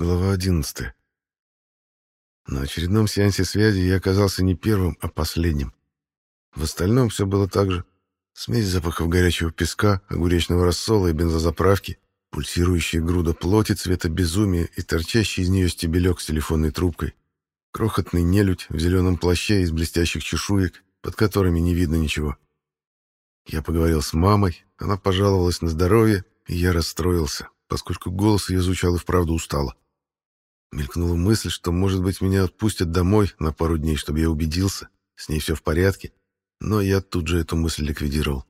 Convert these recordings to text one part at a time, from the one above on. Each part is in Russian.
Глава 11. На очередном сеансе связи я оказался не первым, а последним. В остальном все было так же. Смесь запахов горячего песка, огуречного рассола и бензозаправки, пульсирующая груда плоти цвета безумия и торчащий из нее стебелек с телефонной трубкой, крохотный нелюдь в зеленом плаще из блестящих чешуек, под которыми не видно ничего. Я поговорил с мамой, она пожаловалась на здоровье, и я расстроился, поскольку голос ее звучал и вправду устало. Мелькнула мысль, что, может быть, меня отпустят домой на пару дней, чтобы я убедился, с ней все в порядке, но я тут же эту мысль ликвидировал.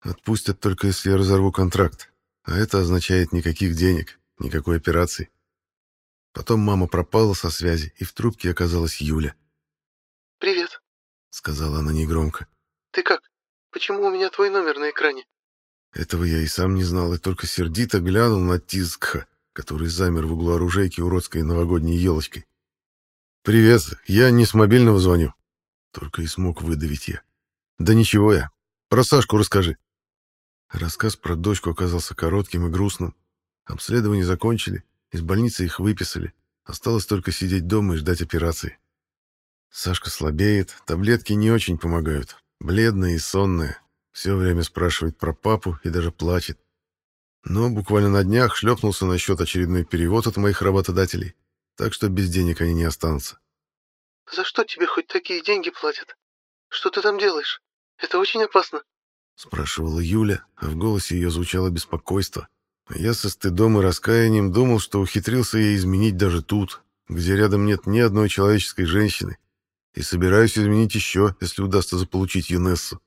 Отпустят только, если я разорву контракт, а это означает никаких денег, никакой операции. Потом мама пропала со связи, и в трубке оказалась Юля. «Привет», — сказала она негромко. «Ты как? Почему у меня твой номер на экране?» Этого я и сам не знал, и только сердито глянул на Тизкха, который замер в углу оружейки уродской новогодней елочкой. «Привет, я не с мобильного звоню». Только и смог выдавить я. «Да ничего я. Про Сашку расскажи». Рассказ про дочку оказался коротким и грустным. Обследование закончили, из больницы их выписали. Осталось только сидеть дома и ждать операции. Сашка слабеет, таблетки не очень помогают. Бледная и сонная. Все время спрашивает про папу и даже плачет. Но буквально на днях шлепнулся на счет очередной перевод от моих работодателей, так что без денег они не останутся. «За что тебе хоть такие деньги платят? Что ты там делаешь? Это очень опасно», — спрашивала Юля, а в голосе ее звучало беспокойство. Я со стыдом и раскаянием думал, что ухитрился ей изменить даже тут, где рядом нет ни одной человеческой женщины, и собираюсь изменить еще, если удастся заполучить Юнессу.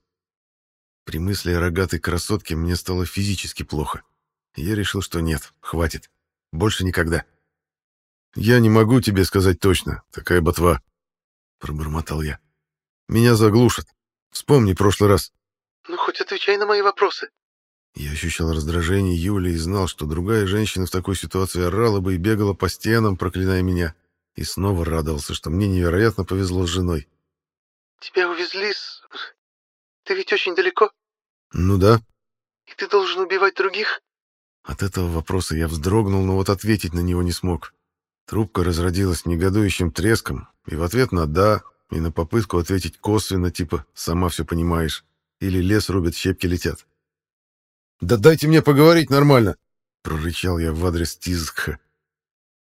При мысли о рогатой красотке мне стало физически плохо. Я решил, что нет, хватит. Больше никогда. «Я не могу тебе сказать точно, такая ботва», — пробормотал я. «Меня заглушат. Вспомни прошлый раз». «Ну, хоть отвечай на мои вопросы». Я ощущал раздражение Юли и знал, что другая женщина в такой ситуации орала бы и бегала по стенам, проклиная меня. И снова радовался, что мне невероятно повезло с женой. «Тебя увезли с... Ты ведь очень далеко?» «Ну да». «И ты должен убивать других?» От этого вопроса я вздрогнул, но вот ответить на него не смог. Трубка разродилась негодующим треском, и в ответ на «да», и на попытку ответить косвенно, типа «сама все понимаешь», или «лес рубят, щепки летят». «Да дайте мне поговорить нормально!» — прорычал я в адрес Тизха.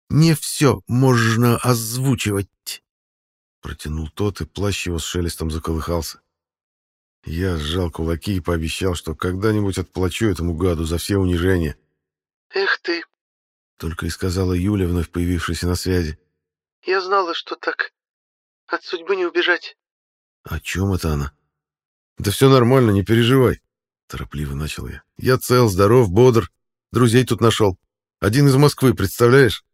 «Не все можно озвучивать!» Протянул тот, и плащ его с шелестом заколыхался. Я сжал кулаки и пообещал, что когда-нибудь отплачу этому гаду за все унижения. «Эх ты!» — только и сказала Юля, вновь появившаяся на связи. «Я знала, что так. От судьбы не убежать». «О чем это она?» «Да все нормально, не переживай», — торопливо начал я. «Я цел, здоров, бодр. Друзей тут нашел. Один из Москвы, представляешь?»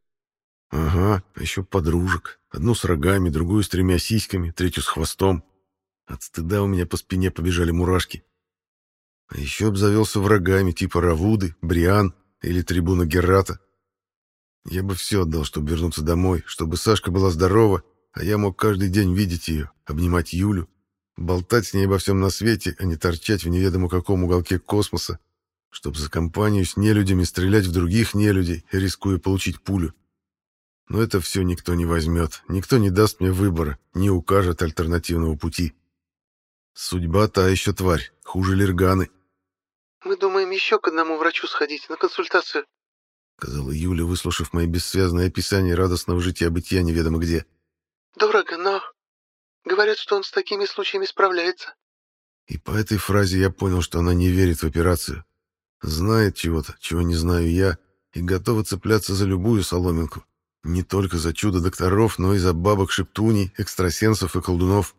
«Ага, еще подружек. Одну с рогами, другую с тремя сиськами, третью с хвостом. От стыда у меня по спине побежали мурашки. А еще обзавелся врагами типа Равуды, Бриан или трибуна Геррата. Я бы все отдал, чтобы вернуться домой, чтобы Сашка была здорова, а я мог каждый день видеть ее, обнимать Юлю, болтать с ней обо всем на свете, а не торчать в неведомо каком уголке космоса, чтобы за компанию с нелюдями стрелять в других нелюдей, рискуя получить пулю. Но это все никто не возьмет, никто не даст мне выбора, не укажет альтернативного пути. Судьба та еще тварь, хуже Лерганы. «Мы думаем еще к одному врачу сходить, на консультацию», — сказала Юля, выслушав мои бессвязные описания радостного жития-бытия неведомо где. «Дорого, но... Говорят, что он с такими случаями справляется». И по этой фразе я понял, что она не верит в операцию. Знает чего-то, чего не знаю я, и готова цепляться за любую соломинку. Не только за чудо докторов, но и за бабок-шептуней, экстрасенсов и колдунов.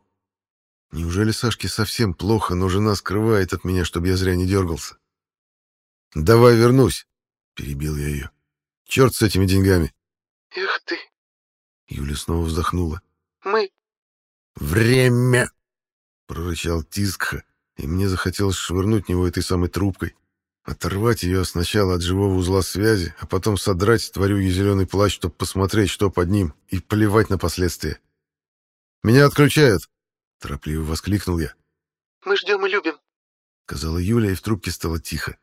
Неужели Сашке совсем плохо, но жена скрывает от меня, чтобы я зря не дергался? «Давай вернусь», — перебил я ее. «Черт с этими деньгами». «Эх ты!» Юля снова вздохнула. «Мы...» «Время!» — прорычал Тискха, и мне захотелось швырнуть него этой самой трубкой. Оторвать ее сначала от живого узла связи, а потом содрать с тварюги зеленый плащ, чтобы посмотреть, что под ним, и плевать на последствия. «Меня отключают!» Торопливо воскликнул я. «Мы ждем и любим», — сказала Юля, и в трубке стало тихо.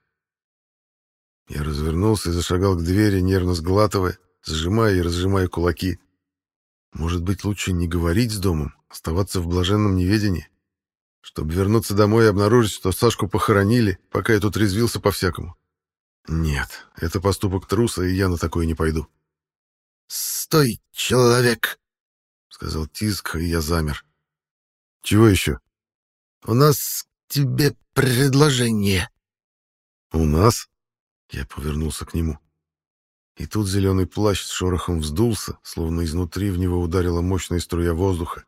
Я развернулся и зашагал к двери, нервно сглатывая. сжимая и разжимая кулаки. Может быть, лучше не говорить с домом, оставаться в блаженном неведении, чтобы вернуться домой и обнаружить, что Сашку похоронили, пока я тут резвился по-всякому. Нет, это поступок труса, и я на такое не пойду. «Стой, человек!» — сказал Тиск, и я замер. «Чего еще?» «У нас к тебе предложение». «У нас?» — я повернулся к нему. И тут зеленый плащ с шорохом вздулся, словно изнутри в него ударила мощная струя воздуха.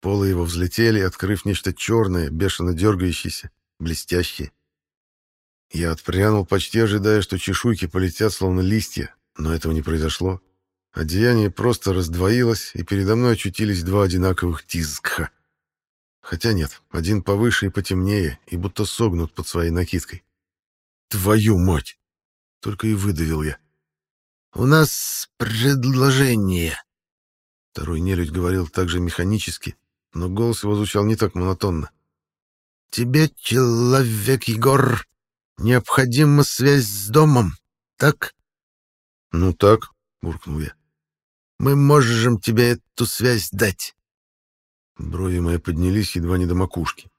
Полы его взлетели, открыв нечто черное, бешено дергающееся, блестящее. Я отпрянул, почти ожидая, что чешуйки полетят, словно листья, но этого не произошло. Одеяние просто раздвоилось, и передо мной очутились два одинаковых тизкха. Хотя нет, один повыше и потемнее, и будто согнут под своей накидкой. «Твою мать!» — только и выдавил я. «У нас предложение». Второй нелюдь говорил так же механически, но голос его звучал не так монотонно. «Тебе, человек Егор, необходима связь с домом, так?» «Ну так», — буркнул я. «Мы можем тебе эту связь дать». Брови мои поднялись едва не до макушки.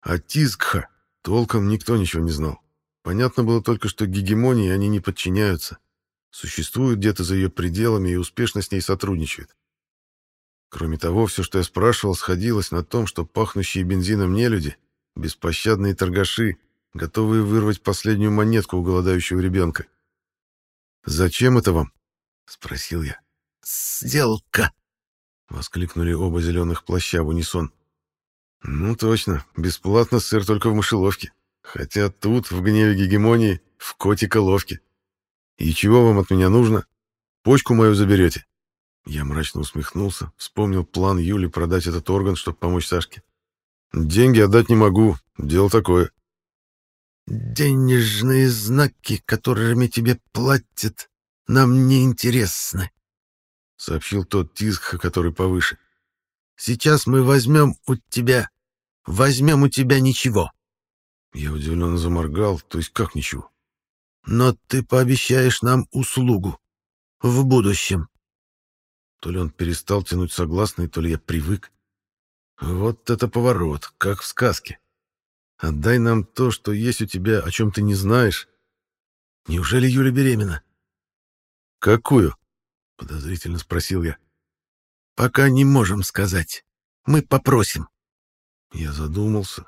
А Тизгха толком никто ничего не знал. Понятно было только, что гегемонии они не подчиняются существует где-то за ее пределами и успешно с ней сотрудничает. Кроме того, все, что я спрашивал, сходилось на том, что пахнущие бензином нелюди, беспощадные торгаши, готовые вырвать последнюю монетку у голодающего ребенка. «Зачем это вам?» — спросил я. «Сделка!» — воскликнули оба зеленых плаща в унисон. «Ну точно, бесплатно сыр только в мышеловке. Хотя тут, в гневе гегемонии, в котика ловки. «И чего вам от меня нужно? Почку мою заберете?» Я мрачно усмехнулся, вспомнил план Юли продать этот орган, чтобы помочь Сашке. «Деньги отдать не могу, дело такое». «Денежные знаки, которыми тебе платят, нам не интересны», — сообщил тот Тиск, который повыше. «Сейчас мы возьмем у тебя... возьмем у тебя ничего». Я удивленно заморгал, то есть как ничего? Но ты пообещаешь нам услугу. В будущем. То ли он перестал тянуть согласный, то ли я привык. Вот это поворот, как в сказке. Отдай нам то, что есть у тебя, о чем ты не знаешь. Неужели Юля беременна? Какую? Подозрительно спросил я. Пока не можем сказать. Мы попросим. Я задумался,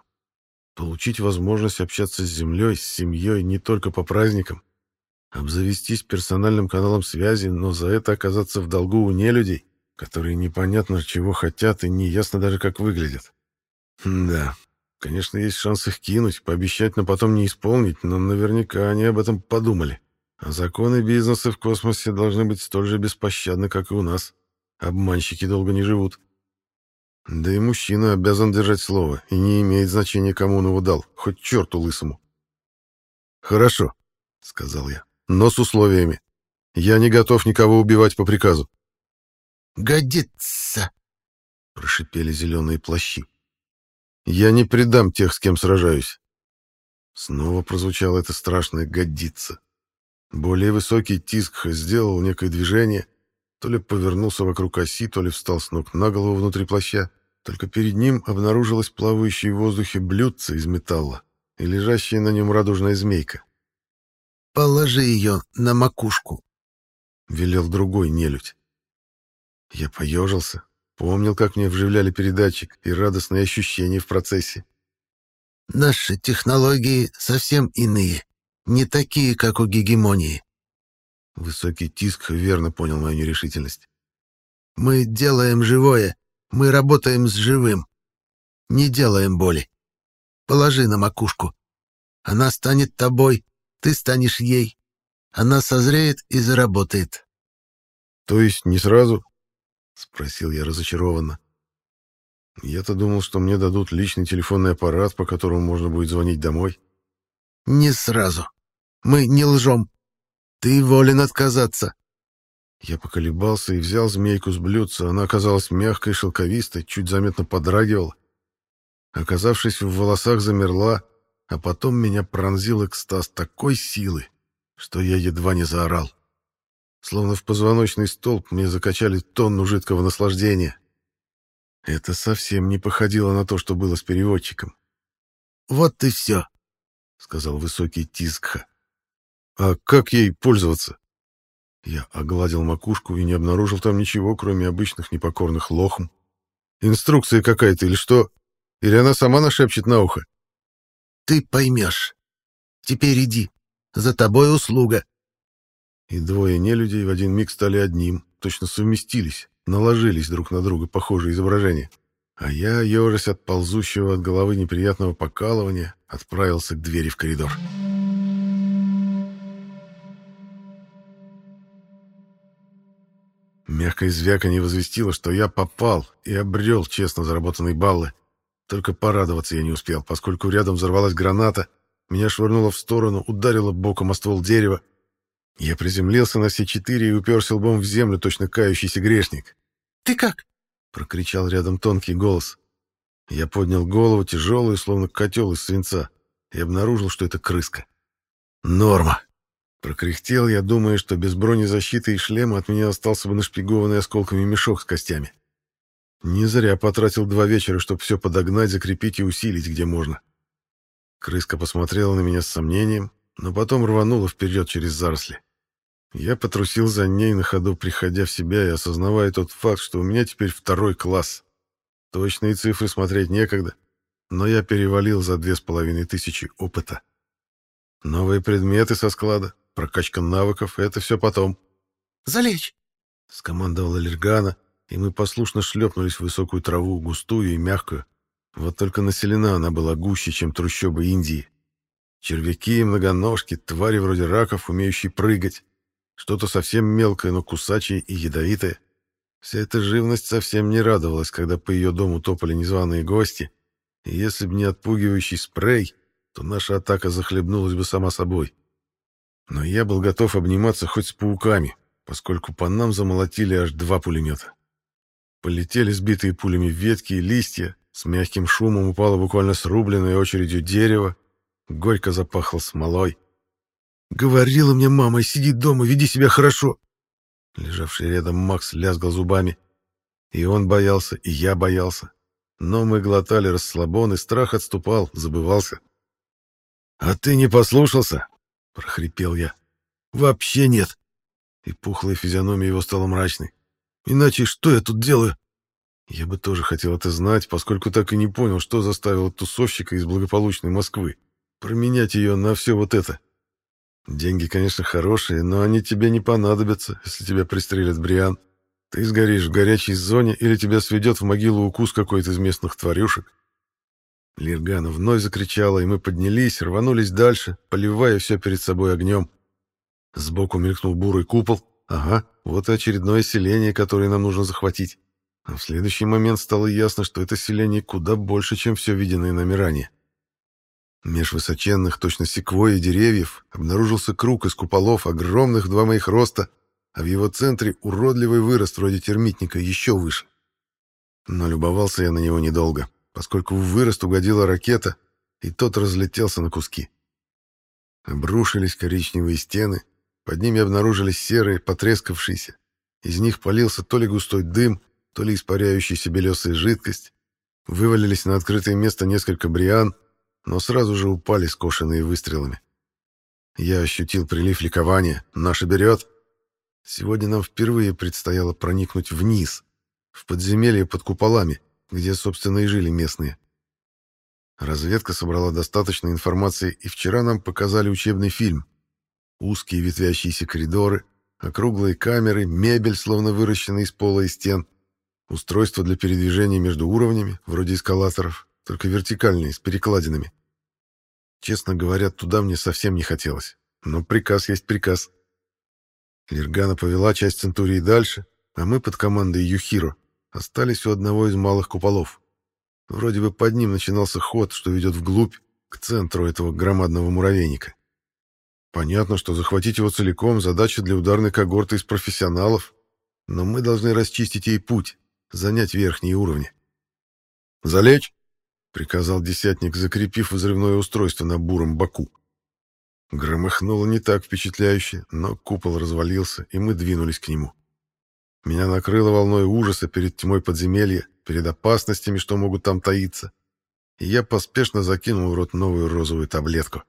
Получить возможность общаться с землей, с семьей не только по праздникам, обзавестись персональным каналом связи, но за это оказаться в долгу у нелюдей, которые непонятно чего хотят и неясно даже как выглядят. да, конечно, есть шанс их кинуть, пообещать, но потом не исполнить, но наверняка они об этом подумали. А законы бизнеса в космосе должны быть столь же беспощадны, как и у нас. Обманщики долго не живут. Да и мужчина обязан держать слово, и не имеет значения, кому он его дал, хоть черту лысому. «Хорошо», — сказал я, — «но с условиями. Я не готов никого убивать по приказу». «Годится», — прошипели зеленые плащи. «Я не предам тех, с кем сражаюсь». Снова прозвучало это страшное «годится». Более высокий Тиск сделал некое движение, то ли повернулся вокруг оси, то ли встал с ног на голову внутри плаща. Только перед ним обнаружилось плавающее в воздухе блюдце из металла и лежащая на нем радужная змейка. «Положи ее на макушку», — велел другой нелюдь. Я поежился, помнил, как мне вживляли передатчик и радостные ощущения в процессе. «Наши технологии совсем иные, не такие, как у гегемонии». Высокий тиск верно понял мою нерешительность. «Мы делаем живое, мы работаем с живым. Не делаем боли. Положи на макушку. Она станет тобой, ты станешь ей. Она созреет и заработает. — То есть не сразу? — спросил я разочарованно. Я-то думал, что мне дадут личный телефонный аппарат, по которому можно будет звонить домой. — Не сразу. Мы не лжем. Ты волен отказаться. Я поколебался и взял змейку с блюдца. Она оказалась мягкой, шелковистой, чуть заметно подрагивала. Оказавшись в волосах, замерла, а потом меня пронзил экстаз такой силы, что я едва не заорал. Словно в позвоночный столб мне закачали тонну жидкого наслаждения. Это совсем не походило на то, что было с переводчиком. «Вот и все», — сказал высокий Тискха. «А как ей пользоваться?» Я огладил макушку и не обнаружил там ничего, кроме обычных непокорных лохм. «Инструкция какая-то или что? Или она сама нашепчет на ухо?» «Ты поймешь. Теперь иди. За тобой услуга». И двое нелюдей в один миг стали одним, точно совместились, наложились друг на друга похожие изображения. А я, ежась от ползущего от головы неприятного покалывания, отправился к двери в коридор. Мягкое звяканье возвестило, что я попал и обрел честно заработанные баллы. Только порадоваться я не успел, поскольку рядом взорвалась граната, меня швырнуло в сторону, ударило боком о ствол дерева. Я приземлился на все четыре и уперся лбом в землю, точно кающийся грешник. «Ты как?» — прокричал рядом тонкий голос. Я поднял голову, тяжелую, словно котел из свинца, и обнаружил, что это крыска. «Норма!» Прокряхтел я, думая, что без бронезащиты и шлема от меня остался бы нашпигованный осколками мешок с костями. Не зря потратил два вечера, чтобы все подогнать, закрепить и усилить, где можно. Крыска посмотрела на меня с сомнением, но потом рванула вперед через заросли. Я потрусил за ней на ходу, приходя в себя и осознавая тот факт, что у меня теперь второй класс. Точные цифры смотреть некогда, но я перевалил за две с половиной тысячи опыта. Новые предметы со склада, Прокачка навыков — это все потом. «Залечь!» — скомандовала Лергана, и мы послушно шлепнулись в высокую траву, густую и мягкую. Вот только населена она была гуще, чем трущобы Индии. Червяки, многоножки, твари вроде раков, умеющие прыгать. Что-то совсем мелкое, но кусачее и ядовитое. Вся эта живность совсем не радовалась, когда по ее дому топали незваные гости, и если бы не отпугивающий спрей, то наша атака захлебнулась бы сама собой. Но я был готов обниматься хоть с пауками, поскольку по нам замолотили аж два пулемета. Полетели сбитые пулями ветки и листья, с мягким шумом упало буквально срубленное очередью дерево, горько запахло смолой. «Говорила мне мама, сиди дома, веди себя хорошо!» Лежавший рядом Макс лязгал зубами. И он боялся, и я боялся. Но мы глотали расслабон, и страх отступал, забывался. «А ты не послушался?» Прохрипел я. Вообще нет. И пухлая физиономия его стала мрачной. Иначе что я тут делаю? Я бы тоже хотел это знать, поскольку так и не понял, что заставило тусовщика из благополучной Москвы променять ее на все вот это. Деньги, конечно, хорошие, но они тебе не понадобятся, если тебя пристрелят Бриан. Ты сгоришь в горячей зоне или тебя сведет в могилу укус какой-то из местных тварюшек. Лиргана вновь закричала, и мы поднялись, рванулись дальше, поливая все перед собой огнем. Сбоку мелькнул бурый купол. Ага, вот и очередное селение, которое нам нужно захватить. А в следующий момент стало ясно, что это селение куда больше, чем все виденное нами ранее. Меж высоченных, точно секвои деревьев, обнаружился круг из куполов, огромных два моих роста, а в его центре уродливый вырост вроде термитника еще выше. Но любовался я на него недолго поскольку в вырост угодила ракета, и тот разлетелся на куски. Обрушились коричневые стены, под ними обнаружились серые, потрескавшиеся. Из них полился то ли густой дым, то ли испаряющаяся белесая жидкость. Вывалились на открытое место несколько бриан, но сразу же упали, скошенные выстрелами. Я ощутил прилив ликования. Наша берет. Сегодня нам впервые предстояло проникнуть вниз, в подземелье под куполами, где, собственно, и жили местные. Разведка собрала достаточно информации, и вчера нам показали учебный фильм. Узкие ветвящиеся коридоры, округлые камеры, мебель, словно выращенная из пола и стен, устройства для передвижения между уровнями, вроде эскалаторов, только вертикальные, с перекладинами. Честно говоря, туда мне совсем не хотелось, но приказ есть приказ. Лергана повела часть Центурии дальше, а мы под командой Юхиро остались у одного из малых куполов. Вроде бы под ним начинался ход, что ведет вглубь, к центру этого громадного муравейника. Понятно, что захватить его целиком — задача для ударной когорты из профессионалов, но мы должны расчистить ей путь, занять верхние уровни. «Залечь!» — приказал десятник, закрепив взрывное устройство на буром боку. Громыхнуло не так впечатляюще, но купол развалился, и мы двинулись к нему. Меня накрыло волной ужаса перед тьмой подземелья, перед опасностями, что могут там таиться, и я поспешно закинул в рот новую розовую таблетку.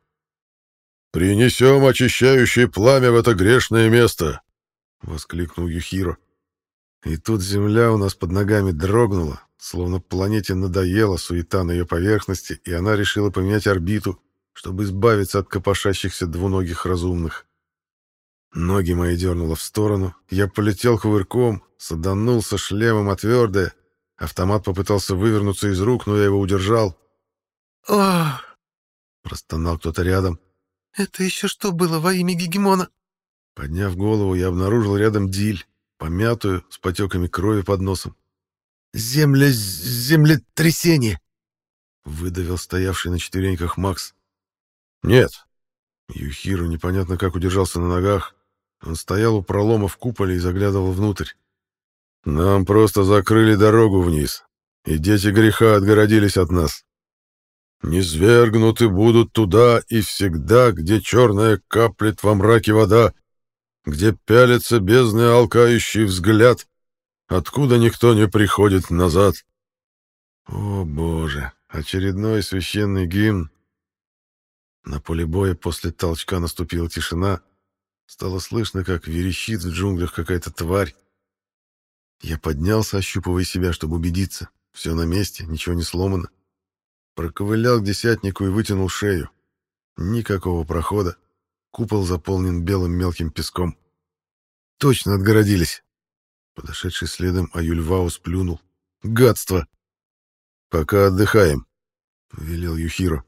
«Принесем очищающее пламя в это грешное место!» — воскликнул Юхиро. И тут земля у нас под ногами дрогнула, словно планете надоела суета на ее поверхности, и она решила поменять орбиту, чтобы избавиться от копошащихся двуногих разумных. Ноги мои дернуло в сторону, я полетел кувырком, саданулся шлемом о твердое, автомат попытался вывернуться из рук, но я его удержал. «Ах!» — простонал кто-то рядом. «Это еще что было во имя Гегемона?» Подняв голову, я обнаружил рядом диль, помятую, с потеками крови под носом. «Земля... землетрясение!» — выдавил стоявший на четвереньках Макс. «Нет». Юхиру непонятно как удержался на ногах. Он стоял у пролома в куполе и заглядывал внутрь. «Нам просто закрыли дорогу вниз, и дети греха отгородились от нас. Низвергнуты будут туда и всегда, где черная каплет во мраке вода, где пялится бездный алкающий взгляд, откуда никто не приходит назад». О, Боже! Очередной священный гимн, на поле боя после толчка наступила тишина. Стало слышно, как верещит в джунглях какая-то тварь. Я поднялся, ощупывая себя, чтобы убедиться. Все на месте, ничего не сломано. Проковылял к десятнику и вытянул шею. Никакого прохода. Купол заполнен белым мелким песком. Точно отгородились. Подошедший следом Аюльваус сплюнул. Гадство! Пока отдыхаем, — велел Юхиро.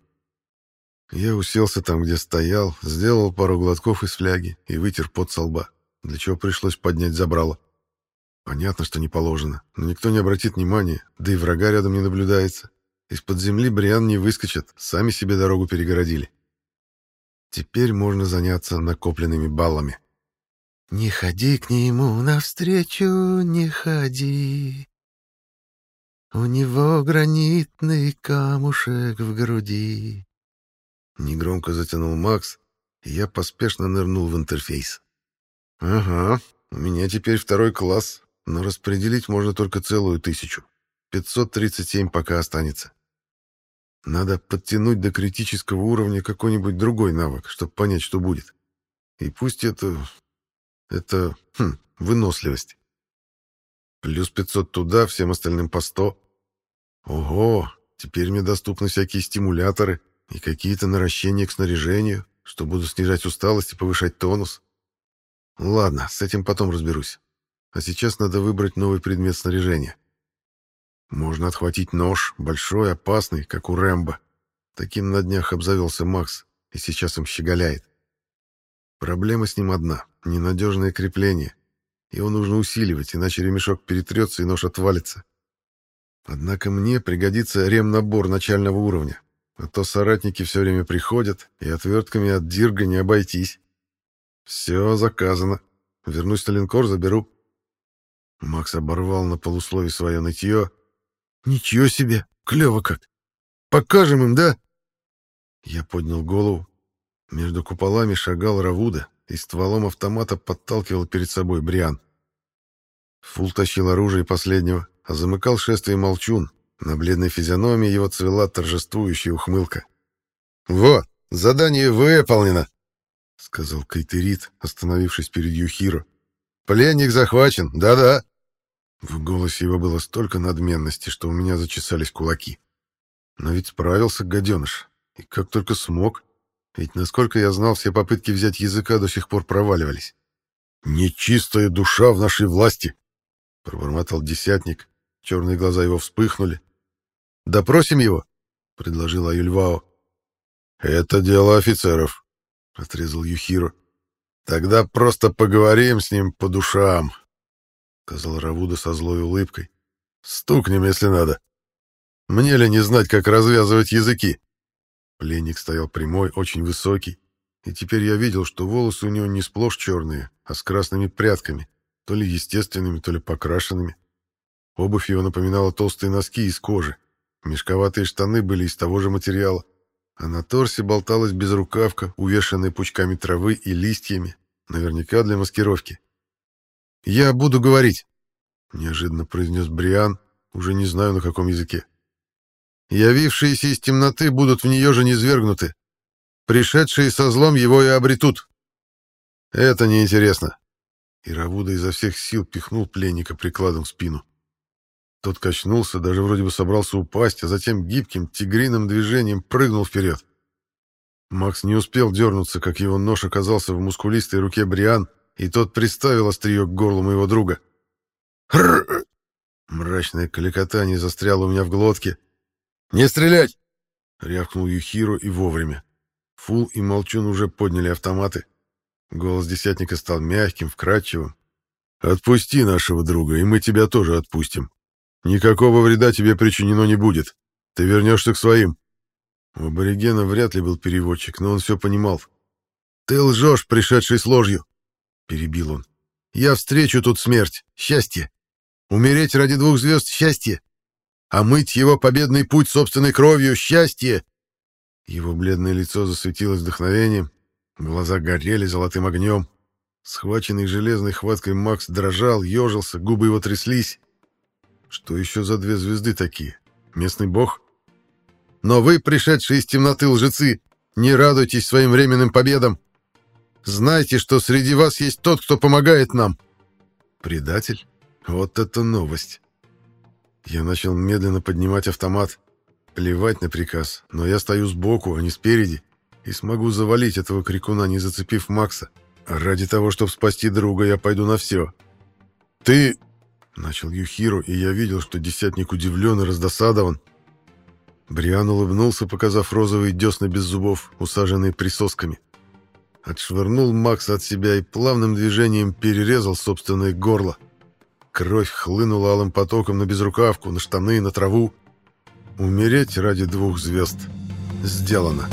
Я уселся там, где стоял, сделал пару глотков из фляги и вытер пот со лба, для чего пришлось поднять забрало. Понятно, что не положено, но никто не обратит внимания, да и врага рядом не наблюдается. Из-под земли Бриан не выскочат, сами себе дорогу перегородили. Теперь можно заняться накопленными баллами. «Не ходи к нему навстречу, не ходи. У него гранитный камушек в груди. Негромко затянул Макс, и я поспешно нырнул в интерфейс. Ага, у меня теперь второй класс, но распределить можно только целую тысячу. 537 пока останется. Надо подтянуть до критического уровня какой-нибудь другой навык, чтобы понять, что будет. И пусть это... это... Хм, выносливость. Плюс 500 туда, всем остальным по 100. Ого, теперь мне доступны всякие стимуляторы, и какие-то наращения к снаряжению, что буду снижать усталость и повышать тонус. Ладно, с этим потом разберусь. А сейчас надо выбрать новый предмет снаряжения. Можно отхватить нож, большой, опасный, как у Рэмбо. Таким на днях обзавелся Макс, и сейчас им щеголяет. Проблема с ним одна — ненадежное крепление. Его нужно усиливать, иначе ремешок перетрется и нож отвалится. Однако мне пригодится ремнабор начального уровня, а то соратники все время приходят, и отвертками от дирга не обойтись. Все заказано. Вернусь на линкор, заберу. Макс оборвал на полусловие свое нытье. Ничего себе, клево как. Покажем им, да? Я поднял голову. Между куполами шагал Равуда, и стволом автомата подталкивал перед собой Бриан. Фул тащил оружие последнего, а замыкал шествие Молчун, на бледной физиономии его цвела торжествующая ухмылка. «Вот, задание выполнено!» — сказал Кайтерит, остановившись перед Юхиро. «Пленник захвачен, да-да!» В голосе его было столько надменности, что у меня зачесались кулаки. Но ведь справился гаденыш. И как только смог. Ведь, насколько я знал, все попытки взять языка до сих пор проваливались. «Нечистая душа в нашей власти!» — пробормотал десятник. Черные глаза его вспыхнули, Допросим его, предложил Аюльвао. Это дело офицеров, отрезал Юхиро. Тогда просто поговорим с ним по душам, сказал Равуда со злой улыбкой. Стукнем, если надо. Мне ли не знать, как развязывать языки? Пленник стоял прямой, очень высокий, и теперь я видел, что волосы у него не сплошь черные, а с красными прядками, то ли естественными, то ли покрашенными. Обувь его напоминала толстые носки из кожи, Мешковатые штаны были из того же материала, а на торсе болталась безрукавка, увешанная пучками травы и листьями, наверняка для маскировки. «Я буду говорить», — неожиданно произнес Бриан, уже не знаю на каком языке. «Явившиеся из темноты будут в нее же низвергнуты. Пришедшие со злом его и обретут. Это неинтересно». И Равуда изо всех сил пихнул пленника прикладом в спину. Тот качнулся, даже вроде бы собрался упасть, а затем гибким, тигриным движением прыгнул вперед. Макс не успел дернуться, как его нож оказался в мускулистой руке Бриан, и тот приставил острие к горлу моего друга. «Хрррр!» Мрачное кликотание застряло у меня в глотке. «Не стрелять!» — рявкнул Юхиру и вовремя. Фул и Молчун уже подняли автоматы. Голос десятника стал мягким, вкрадчивым. «Отпусти нашего друга, и мы тебя тоже отпустим. Никакого вреда тебе причинено не будет. Ты вернешься к своим». У аборигена вряд ли был переводчик, но он все понимал. «Ты лжешь, пришедший с ложью!» — перебил он. «Я встречу тут смерть, счастье. Умереть ради двух звезд — счастье. А мыть его победный путь собственной кровью — счастье!» Его бледное лицо засветилось вдохновением, глаза горели золотым огнем. Схваченный железной хваткой Макс дрожал, ежился, губы его тряслись. Что еще за две звезды такие? Местный бог? Но вы, пришедшие из темноты лжецы, не радуйтесь своим временным победам. Знайте, что среди вас есть тот, кто помогает нам. Предатель? Вот это новость. Я начал медленно поднимать автомат. Плевать на приказ, но я стою сбоку, а не спереди, и смогу завалить этого крикуна, не зацепив Макса. Ради того, чтобы спасти друга, я пойду на все. «Ты...» — начал Юхиру, и я видел, что десятник удивлен и раздосадован. Бриан улыбнулся, показав розовые десны без зубов, усаженные присосками. Отшвырнул Макса от себя и плавным движением перерезал собственное горло. Кровь хлынула алым потоком на безрукавку, на штаны, на траву. Умереть ради двух звезд. «Сделано».